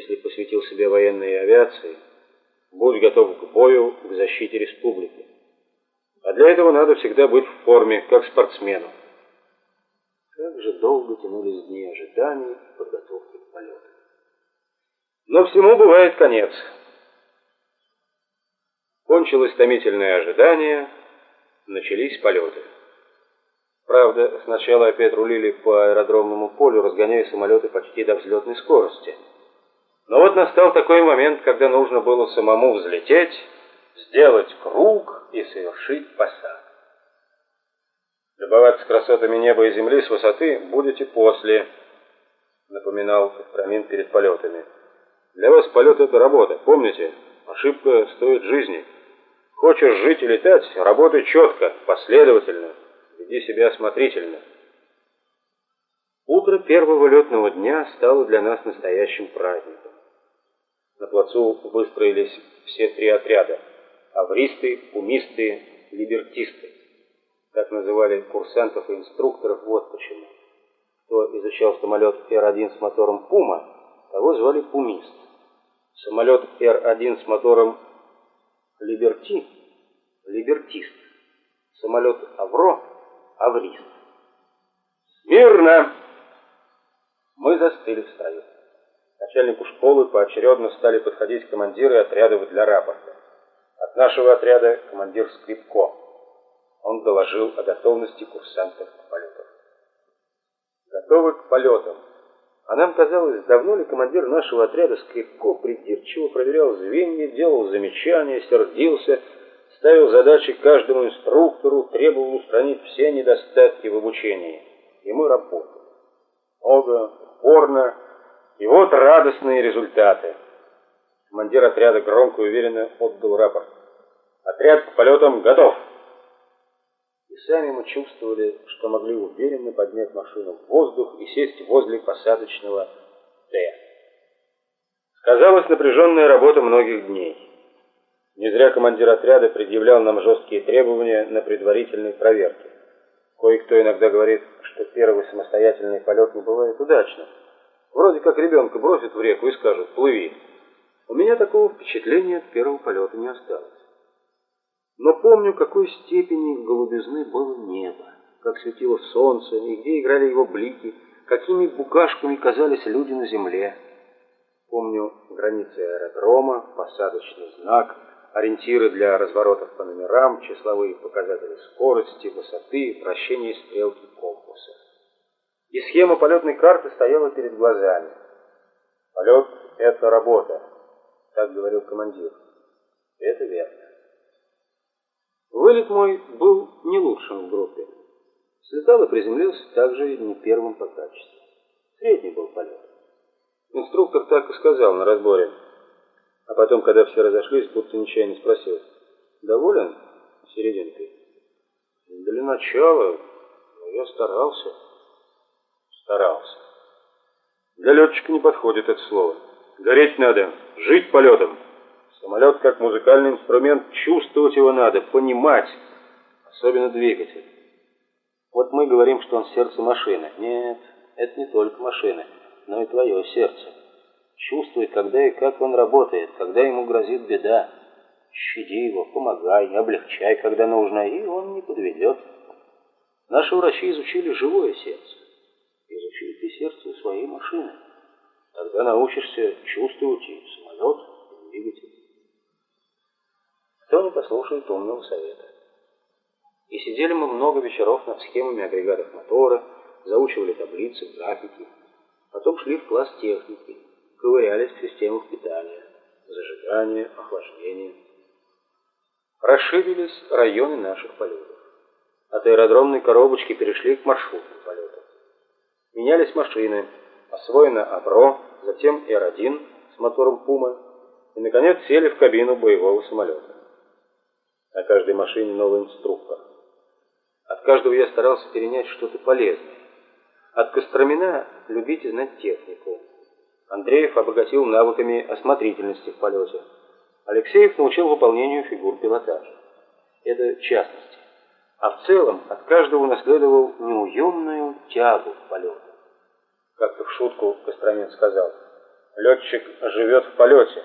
если посвятил себя военной авиации, будь готов к бою, к защите республики. А для этого надо всегда быть в форме, как спортсмену. Как же долго тянулись дни ожиданий и подготовки к полету. Но всему бывает конец. Кончилось томительное ожидание, начались полеты. Правда, сначала опять рулили по аэродромному полю, разгоняя самолеты почти до взлетной скорости. Но вот настал такой момент, когда нужно было самому взлететь, сделать круг и совершить посадку. Любоваться красотами неба и земли с высоты будете после, напоминал Костромин перед полетами. Для вас полет — это работа, помните? Ошибка стоит жизни. Хочешь жить и летать, работай четко, последовательно, веди себя осмотрительно. Утро первого летного дня стало для нас настоящим праздником. На плацу выстроились все три отряда – авристы, пумисты, либертисты. Так называли курсантов и инструкторов вот почему. Кто изучал самолет Р-1 с мотором «Пума», того звали пумист. Самолет Р-1 с мотором Либерти – либертист. Самолет Авро – аврист. Смирно! Мы застыли в строю. Начальнику школы поочередно стали подходить командиры отрядов для рапорта. От нашего отряда командир Скрипко. Он доложил о готовности курсантов к полетам. Готовы к полетам. А нам казалось, давно ли командир нашего отряда Скрипко придирчиво проверял звенья, делал замечания, сердился, ставил задачи каждому инструктору, требовал устранить все недостатки в обучении. И мы работали. Много, упорно, и вот радостные результаты. Командир отряда громко и уверенно отдал рапорт. Отряд к полетам готов. И сами мы чувствовали, что могли уверенно поднять машину в воздух и сесть возле посадочного «Т». Сказалась напряженная работа многих дней. Не зря командир отряда предъявлял нам жесткие требования на предварительной проверке. Кое-кто иногда говорит, что первый самостоятельный полет не бывает удачным. Вроде как ребенка бросят в реку и скажут «плыви». У меня такого впечатления от первого полета не осталось. Но помню, какой степени голубизны было небо, как светило солнце, и где играли его блики, какими букашками казались люди на земле. Помню границы аэродрома, посадочный знак, ориентиры для разворотов по номерам, числовые показатели скорости, высоты, вращение стрелки компаса. И схема полетной карты стояла перед глазами. Полет — это работа, так говорил командир. Это верно. Вылет мой был не лучшим в группе. Слетал и приземлился также не первым по качеству. Средний был полет. Инструктор так и сказал на разборе. А потом, когда все разошлись, будто нечаянно спросил. «Доволен серединкой?» «Для начала, я старался». «Старался». Для летчика не подходит это слово. Гореть надо, жить полетом. Самолет как музыкальный инструмент, чувствовать его надо, понимать, особенно двигатель. Вот мы говорим, что он сердце машины. Нет, это не только машины, но и твое сердце. Чувствуй, когда и как он работает, когда ему грозит беда. Щади его, помогай, облегчай, когда нужно, и он не подведет. Наши врачи изучили живое сердце. Изучили ты сердце своей машины. Тогда научишься чувствовать и самолет, и двигатель кто не послушает умного совета. И сидели мы много вечеров над схемами агрегатов мотора, заучивали таблицы, графики. Потом шли в класс техники, ковырялись в системах питания, зажигания, охлаждения. Расширились районы наших полетов. От аэродромной коробочки перешли к маршрутным полетам. Менялись машины, освоено АБРО, затем Р-1 с мотором Пума, и, наконец, сели в кабину боевого самолета. На каждой машине новый инструктор. От каждого я старался перенять что-то полезное. От Костромина любить и знать технику. Андреев обогатил навыками осмотрительности в полете. Алексеев научил выполнению фигур пилотажа. Это частности. А в целом от каждого унаследовал неуемную тягу к полету. Как-то в шутку Костромин сказал, Летчик живет в полете.